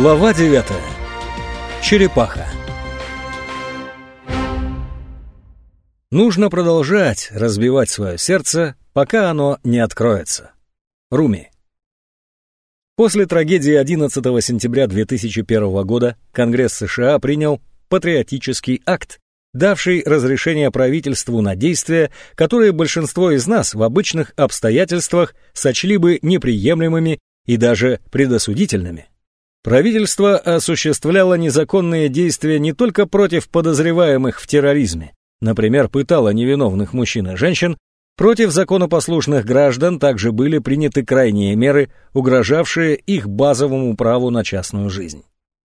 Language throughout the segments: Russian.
Глава 9. Черепаха. Нужно продолжать разбивать свое сердце, пока оно не откроется. Руми. После трагедии 11 сентября 2001 года Конгресс США принял патриотический акт, давший разрешение правительству на действия, которые большинство из нас в обычных обстоятельствах сочли бы неприемлемыми и даже предосудительными. Правительство осуществляло незаконные действия не только против подозреваемых в терроризме, например, пытало невиновных мужчин и женщин, против законопослушных граждан также были приняты крайние меры, угрожавшие их базовому праву на частную жизнь.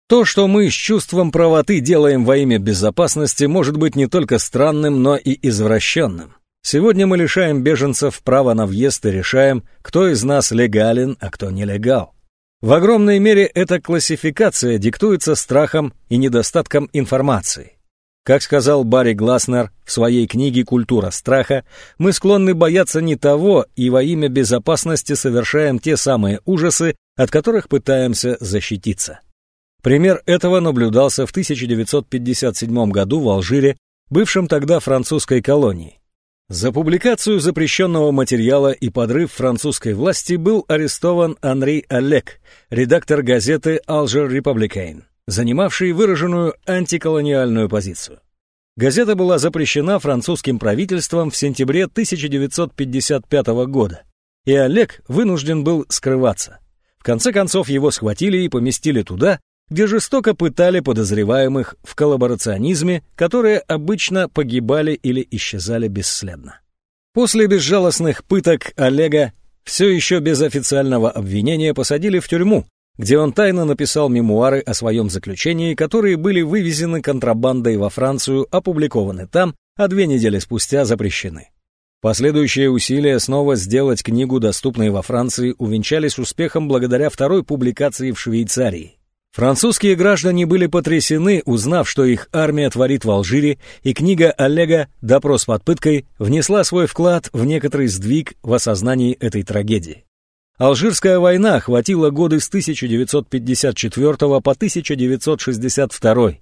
То, что мы с чувством правоты делаем во имя безопасности, может быть не только странным, но и извращенным. Сегодня мы лишаем беженцев права на въезд и решаем, кто из нас легален, а кто нелегал. В огромной мере эта классификация диктуется страхом и недостатком информации. Как сказал Барри Гласнер в своей книге «Культура страха», мы склонны бояться не того и во имя безопасности совершаем те самые ужасы, от которых пытаемся защититься. Пример этого наблюдался в 1957 году в Алжире, бывшем тогда французской колонии. За публикацию запрещенного материала и подрыв французской власти был арестован Анри Олег, редактор газеты «Alger Republican», занимавший выраженную антиколониальную позицию. Газета была запрещена французским правительством в сентябре 1955 года, и Олег вынужден был скрываться. В конце концов его схватили и поместили туда, где жестоко пытали подозреваемых в коллаборационизме, которые обычно погибали или исчезали бесследно. После безжалостных пыток Олега все еще без официального обвинения посадили в тюрьму, где он тайно написал мемуары о своем заключении, которые были вывезены контрабандой во Францию, опубликованы там, а две недели спустя запрещены. Последующие усилия снова сделать книгу доступной во Франции увенчались успехом благодаря второй публикации в Швейцарии. Французские граждане были потрясены, узнав, что их армия творит в Алжире, и книга Олега «Допрос под пыткой» внесла свой вклад в некоторый сдвиг в осознании этой трагедии. Алжирская война охватила годы с 1954 по 1962.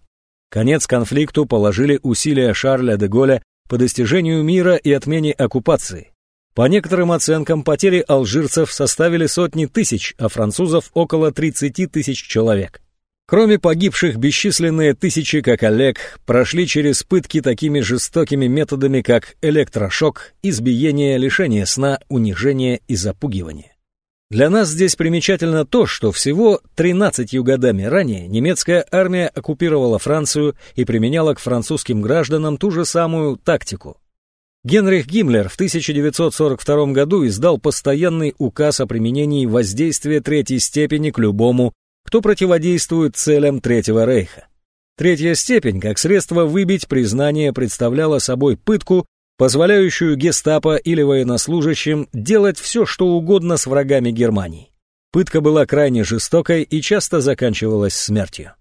Конец конфликту положили усилия Шарля де Голля по достижению мира и отмене оккупации. По некоторым оценкам, потери алжирцев составили сотни тысяч, а французов около 30 тысяч человек. Кроме погибших, бесчисленные тысячи, как Олег, прошли через пытки такими жестокими методами, как электрошок, избиение, лишение сна, унижение и запугивание. Для нас здесь примечательно то, что всего 13 годами ранее немецкая армия оккупировала Францию и применяла к французским гражданам ту же самую тактику. Генрих Гиммлер в 1942 году издал постоянный указ о применении воздействия третьей степени к любому, кто противодействует целям Третьего Рейха. Третья степень, как средство выбить признание, представляла собой пытку, позволяющую гестапо или военнослужащим делать все, что угодно с врагами Германии. Пытка была крайне жестокой и часто заканчивалась смертью.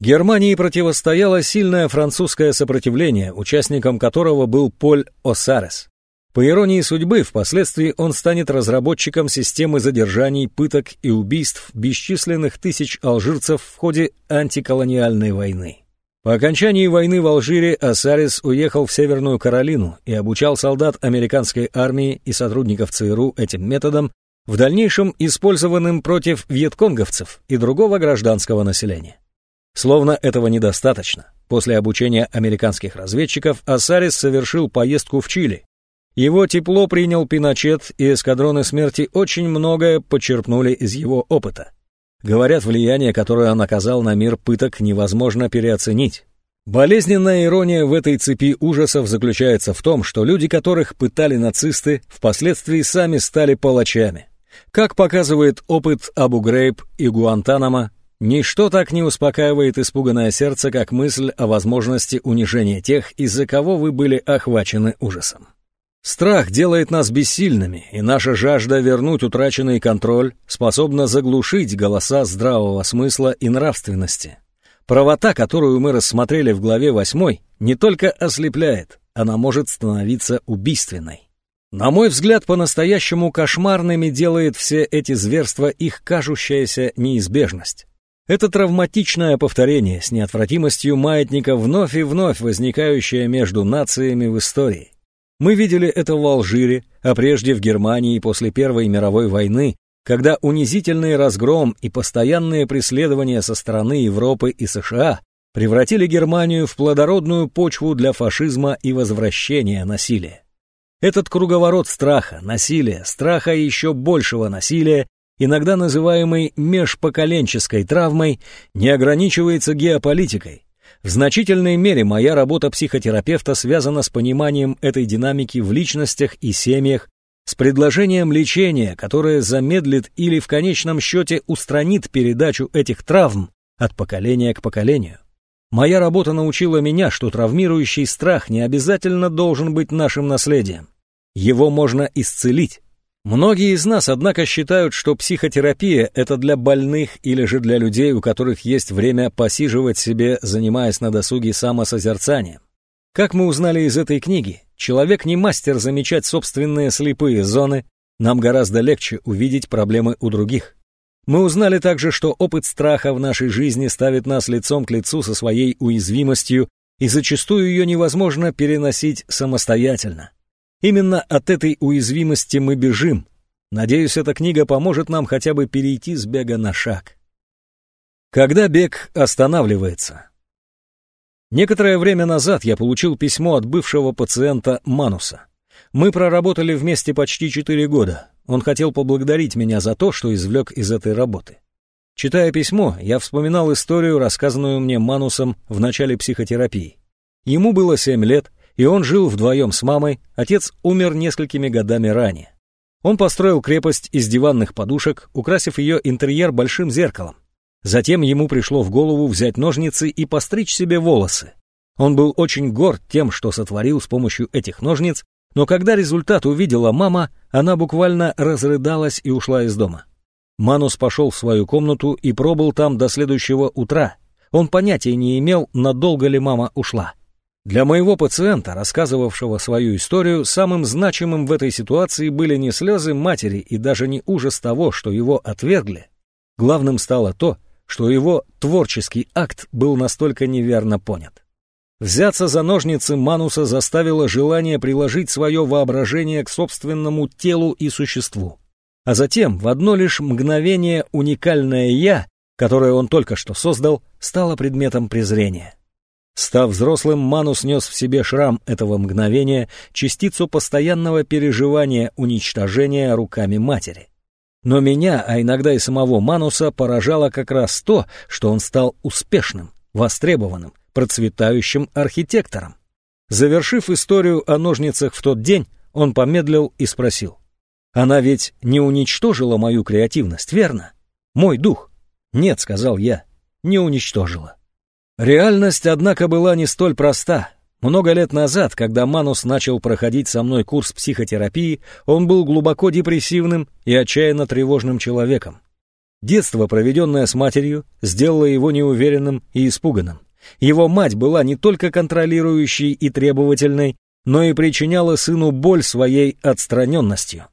Германии противостояло сильное французское сопротивление, участником которого был Поль Осарес. По иронии судьбы, впоследствии он станет разработчиком системы задержаний, пыток и убийств бесчисленных тысяч алжирцев в ходе антиколониальной войны. По окончании войны в Алжире Осарес уехал в Северную Каролину и обучал солдат американской армии и сотрудников ЦРУ этим методом, в дальнейшем использованным против вьетконговцев и другого гражданского населения. Словно этого недостаточно. После обучения американских разведчиков Асарис совершил поездку в Чили. Его тепло принял Пиночет, и эскадроны смерти очень многое почерпнули из его опыта. Говорят, влияние, которое он оказал на мир пыток, невозможно переоценить. Болезненная ирония в этой цепи ужасов заключается в том, что люди, которых пытали нацисты, впоследствии сами стали палачами. Как показывает опыт Абу Грейб и Гуантанамо, Ничто так не успокаивает испуганное сердце, как мысль о возможности унижения тех, из-за кого вы были охвачены ужасом. Страх делает нас бессильными, и наша жажда вернуть утраченный контроль способна заглушить голоса здравого смысла и нравственности. Правота, которую мы рассмотрели в главе 8, не только ослепляет, она может становиться убийственной. На мой взгляд, по-настоящему кошмарными делает все эти зверства их кажущаяся неизбежность. Это травматичное повторение с неотвратимостью маятника вновь и вновь возникающее между нациями в истории. Мы видели это в Алжире, а прежде в Германии после Первой мировой войны, когда унизительный разгром и постоянные преследования со стороны Европы и США превратили Германию в плодородную почву для фашизма и возвращения насилия. Этот круговорот страха, насилия, страха еще большего насилия, иногда называемый межпоколенческой травмой, не ограничивается геополитикой. В значительной мере моя работа психотерапевта связана с пониманием этой динамики в личностях и семьях, с предложением лечения, которое замедлит или в конечном счете устранит передачу этих травм от поколения к поколению. Моя работа научила меня, что травмирующий страх не обязательно должен быть нашим наследием. Его можно исцелить. Многие из нас, однако, считают, что психотерапия – это для больных или же для людей, у которых есть время посиживать себе, занимаясь на досуге самосозерцанием. Как мы узнали из этой книги, человек не мастер замечать собственные слепые зоны, нам гораздо легче увидеть проблемы у других. Мы узнали также, что опыт страха в нашей жизни ставит нас лицом к лицу со своей уязвимостью, и зачастую ее невозможно переносить самостоятельно. Именно от этой уязвимости мы бежим. Надеюсь, эта книга поможет нам хотя бы перейти с бега на шаг. Когда бег останавливается? Некоторое время назад я получил письмо от бывшего пациента Мануса. Мы проработали вместе почти четыре года. Он хотел поблагодарить меня за то, что извлек из этой работы. Читая письмо, я вспоминал историю, рассказанную мне Манусом в начале психотерапии. Ему было семь лет, и он жил вдвоем с мамой, отец умер несколькими годами ранее. Он построил крепость из диванных подушек, украсив ее интерьер большим зеркалом. Затем ему пришло в голову взять ножницы и постричь себе волосы. Он был очень горд тем, что сотворил с помощью этих ножниц, но когда результат увидела мама, она буквально разрыдалась и ушла из дома. Манус пошел в свою комнату и пробыл там до следующего утра. Он понятия не имел, надолго ли мама ушла. Для моего пациента, рассказывавшего свою историю, самым значимым в этой ситуации были не слезы матери и даже не ужас того, что его отвергли. Главным стало то, что его творческий акт был настолько неверно понят. Взяться за ножницы Мануса заставило желание приложить свое воображение к собственному телу и существу. А затем, в одно лишь мгновение, уникальное «я», которое он только что создал, стало предметом презрения. Став взрослым, Манус нес в себе шрам этого мгновения, частицу постоянного переживания уничтожения руками матери. Но меня, а иногда и самого Мануса, поражало как раз то, что он стал успешным, востребованным, процветающим архитектором. Завершив историю о ножницах в тот день, он помедлил и спросил. «Она ведь не уничтожила мою креативность, верно? Мой дух?» «Нет», — сказал я, — «не уничтожила». Реальность, однако, была не столь проста. Много лет назад, когда Манус начал проходить со мной курс психотерапии, он был глубоко депрессивным и отчаянно тревожным человеком. Детство, проведенное с матерью, сделало его неуверенным и испуганным. Его мать была не только контролирующей и требовательной, но и причиняла сыну боль своей отстраненностью.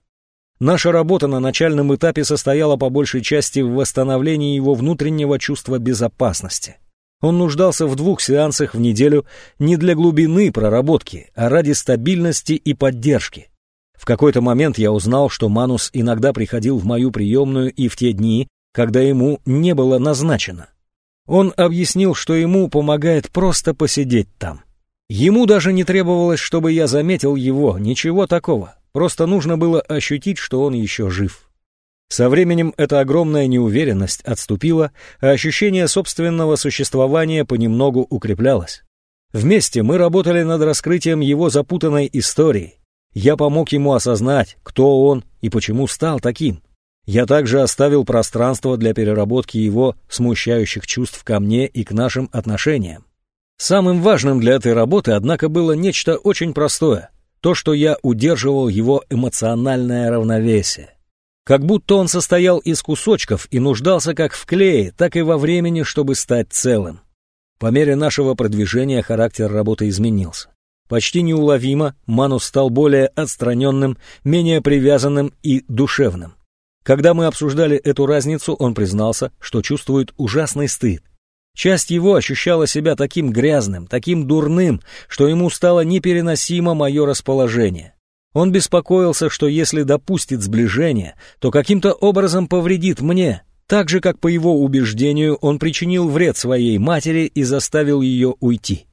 Наша работа на начальном этапе состояла по большей части в восстановлении его внутреннего чувства безопасности. Он нуждался в двух сеансах в неделю не для глубины проработки, а ради стабильности и поддержки. В какой-то момент я узнал, что Манус иногда приходил в мою приемную и в те дни, когда ему не было назначено. Он объяснил, что ему помогает просто посидеть там. Ему даже не требовалось, чтобы я заметил его, ничего такого. Просто нужно было ощутить, что он еще жив. Со временем эта огромная неуверенность отступила, а ощущение собственного существования понемногу укреплялось. Вместе мы работали над раскрытием его запутанной истории. Я помог ему осознать, кто он и почему стал таким. Я также оставил пространство для переработки его смущающих чувств ко мне и к нашим отношениям. Самым важным для этой работы, однако, было нечто очень простое. То, что я удерживал его эмоциональное равновесие. Как будто он состоял из кусочков и нуждался как в клее, так и во времени, чтобы стать целым. По мере нашего продвижения характер работы изменился. Почти неуловимо Манус стал более отстраненным, менее привязанным и душевным. Когда мы обсуждали эту разницу, он признался, что чувствует ужасный стыд. Часть его ощущала себя таким грязным, таким дурным, что ему стало непереносимо мое расположение. Он беспокоился, что если допустит сближение, то каким-то образом повредит мне, так же, как по его убеждению он причинил вред своей матери и заставил ее уйти.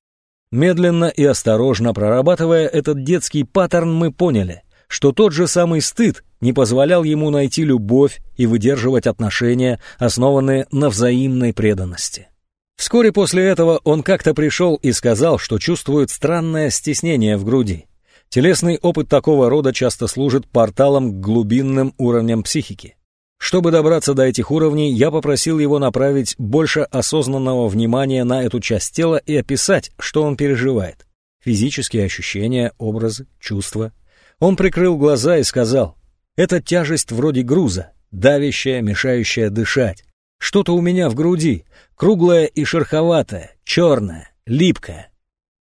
Медленно и осторожно прорабатывая этот детский паттерн, мы поняли, что тот же самый стыд не позволял ему найти любовь и выдерживать отношения, основанные на взаимной преданности. Вскоре после этого он как-то пришел и сказал, что чувствует странное стеснение в груди. Телесный опыт такого рода часто служит порталом к глубинным уровням психики. Чтобы добраться до этих уровней, я попросил его направить больше осознанного внимания на эту часть тела и описать, что он переживает. Физические ощущения, образы, чувства. Он прикрыл глаза и сказал, «Это тяжесть вроде груза, давящая, мешающая дышать. Что-то у меня в груди, круглое и шероховатое, черное, липкое.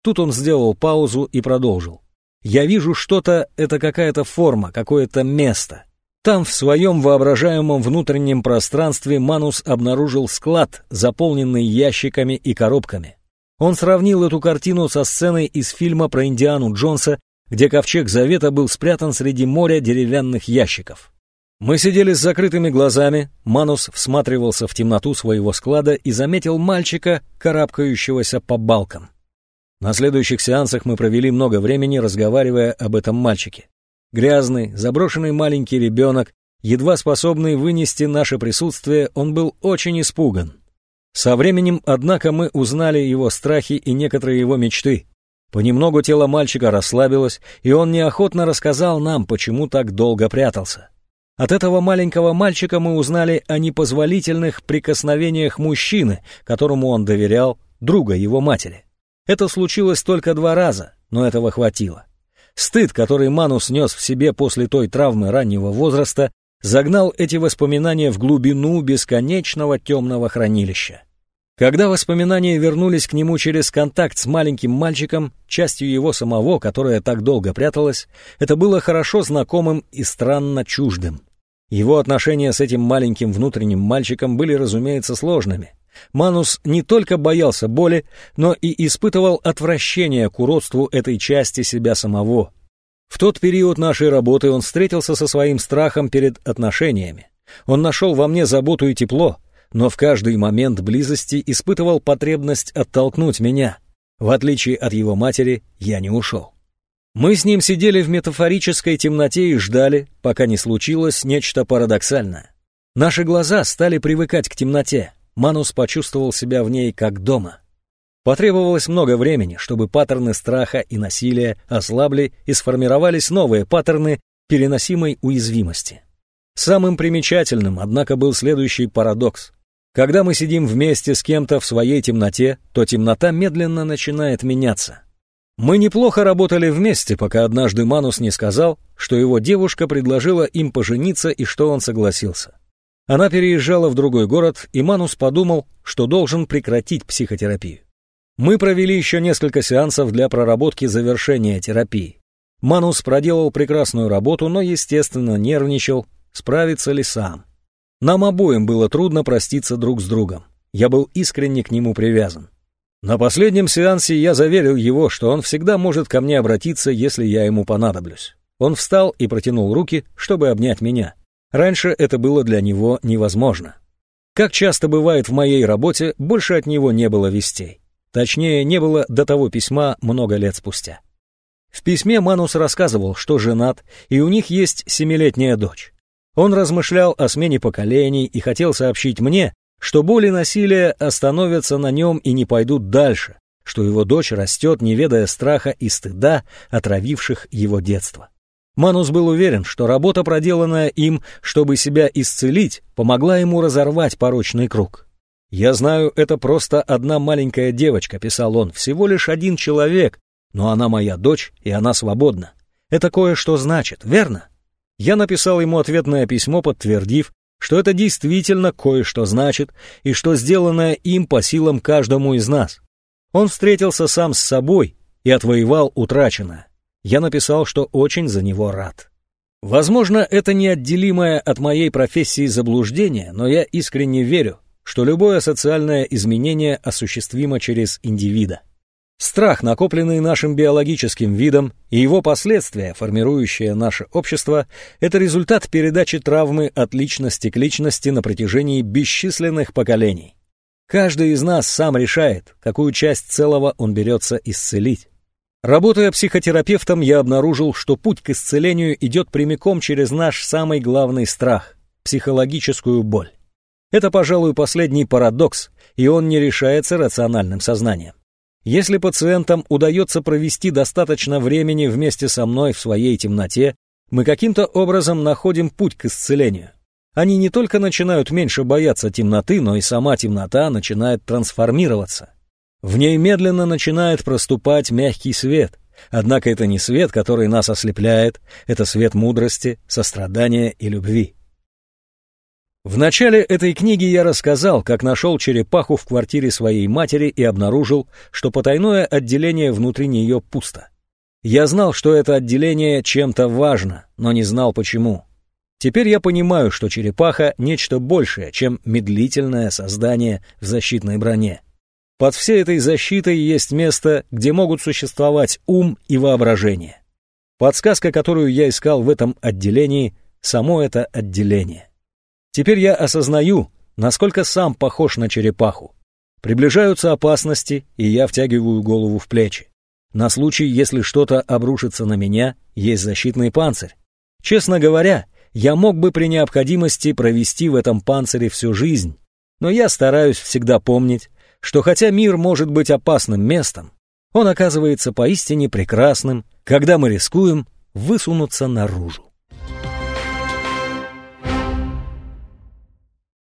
Тут он сделал паузу и продолжил. Я вижу что-то, это какая-то форма, какое-то место. Там, в своем воображаемом внутреннем пространстве, Манус обнаружил склад, заполненный ящиками и коробками. Он сравнил эту картину со сценой из фильма про Индиану Джонса, где ковчег Завета был спрятан среди моря деревянных ящиков. Мы сидели с закрытыми глазами, Манус всматривался в темноту своего склада и заметил мальчика, карабкающегося по балкам. На следующих сеансах мы провели много времени, разговаривая об этом мальчике. Грязный, заброшенный маленький ребенок, едва способный вынести наше присутствие, он был очень испуган. Со временем, однако, мы узнали его страхи и некоторые его мечты. Понемногу тело мальчика расслабилось, и он неохотно рассказал нам, почему так долго прятался. От этого маленького мальчика мы узнали о непозволительных прикосновениях мужчины, которому он доверял, друга его матери. Это случилось только два раза, но этого хватило. Стыд, который Манус нес в себе после той травмы раннего возраста, загнал эти воспоминания в глубину бесконечного темного хранилища. Когда воспоминания вернулись к нему через контакт с маленьким мальчиком, частью его самого, которая так долго пряталась, это было хорошо знакомым и странно чуждым. Его отношения с этим маленьким внутренним мальчиком были, разумеется, сложными. Манус не только боялся боли, но и испытывал отвращение к уродству этой части себя самого. В тот период нашей работы он встретился со своим страхом перед отношениями. Он нашел во мне заботу и тепло, но в каждый момент близости испытывал потребность оттолкнуть меня. В отличие от его матери, я не ушел. Мы с ним сидели в метафорической темноте и ждали, пока не случилось нечто парадоксальное. Наши глаза стали привыкать к темноте. Манус почувствовал себя в ней как дома. Потребовалось много времени, чтобы паттерны страха и насилия ослабли и сформировались новые паттерны переносимой уязвимости. Самым примечательным, однако, был следующий парадокс. Когда мы сидим вместе с кем-то в своей темноте, то темнота медленно начинает меняться. Мы неплохо работали вместе, пока однажды Манус не сказал, что его девушка предложила им пожениться и что он согласился. Она переезжала в другой город, и Манус подумал, что должен прекратить психотерапию. Мы провели еще несколько сеансов для проработки завершения терапии. Манус проделал прекрасную работу, но, естественно, нервничал, справится ли сам. Нам обоим было трудно проститься друг с другом. Я был искренне к нему привязан. На последнем сеансе я заверил его, что он всегда может ко мне обратиться, если я ему понадоблюсь. Он встал и протянул руки, чтобы обнять меня. Раньше это было для него невозможно. Как часто бывает в моей работе, больше от него не было вестей. Точнее, не было до того письма много лет спустя. В письме Манус рассказывал, что женат, и у них есть семилетняя дочь. Он размышлял о смене поколений и хотел сообщить мне, что боли насилия остановятся на нем и не пойдут дальше, что его дочь растет, не ведая страха и стыда, отравивших его детство. Манус был уверен, что работа, проделанная им, чтобы себя исцелить, помогла ему разорвать порочный круг. «Я знаю, это просто одна маленькая девочка», — писал он, — «всего лишь один человек, но она моя дочь, и она свободна. Это кое-что значит, верно?» Я написал ему ответное письмо, подтвердив, что это действительно кое-что значит и что сделанное им по силам каждому из нас. Он встретился сам с собой и отвоевал утраченное. Я написал, что очень за него рад. Возможно, это неотделимое от моей профессии заблуждение, но я искренне верю, что любое социальное изменение осуществимо через индивида. Страх, накопленный нашим биологическим видом, и его последствия, формирующие наше общество, это результат передачи травмы от личности к личности на протяжении бесчисленных поколений. Каждый из нас сам решает, какую часть целого он берется исцелить. Работая психотерапевтом, я обнаружил, что путь к исцелению идет прямиком через наш самый главный страх – психологическую боль. Это, пожалуй, последний парадокс, и он не решается рациональным сознанием. Если пациентам удается провести достаточно времени вместе со мной в своей темноте, мы каким-то образом находим путь к исцелению. Они не только начинают меньше бояться темноты, но и сама темнота начинает трансформироваться. В ней медленно начинает проступать мягкий свет. Однако это не свет, который нас ослепляет, это свет мудрости, сострадания и любви. В начале этой книги я рассказал, как нашел черепаху в квартире своей матери и обнаружил, что потайное отделение внутри нее пусто. Я знал, что это отделение чем-то важно, но не знал почему. Теперь я понимаю, что черепаха — нечто большее, чем медлительное создание в защитной броне. Под всей этой защитой есть место, где могут существовать ум и воображение. Подсказка, которую я искал в этом отделении, само это отделение. Теперь я осознаю, насколько сам похож на черепаху. Приближаются опасности, и я втягиваю голову в плечи. На случай, если что-то обрушится на меня, есть защитный панцирь. Честно говоря, я мог бы при необходимости провести в этом панцире всю жизнь, но я стараюсь всегда помнить, что хотя мир может быть опасным местом, он оказывается поистине прекрасным, когда мы рискуем высунуться наружу.